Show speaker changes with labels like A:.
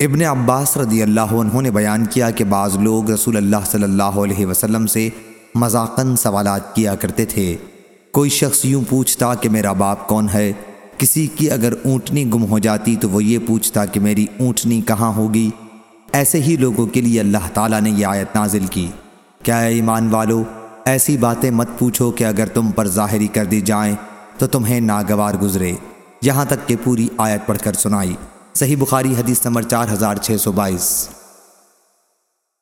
A: ابن عباس رضی اللہ عنہ نے بیان کیا کہ بعض لوگ رسول اللہ صلی اللہ علیہ وسلم سے مذاقن سوالات کیا کرتے تھے۔ کوئی شخص یوں پوچھتا کہ میرا باپ کون ہے؟ کسی کی اگر اونٹنی گم ہو جاتی تو وہ یہ پوچھتا کہ میری اونٹنی کہاں ہوگی؟ ایسے ہی لوگوں کے لیے اللہ تعالیٰ نے یہ آیت نازل کی۔ کیا اے ایمان والو، ایسی باتیں مت پوچھو کہ اگر تم پر ظاہری کر دی جائیں تو تمہیں ناگوار گزرے۔ یہاں تک کہ پوری آیت پڑھ کر سنائی۔ صحیح بخاری حدیث نمبر چار ہزار چھ سو بائیس۔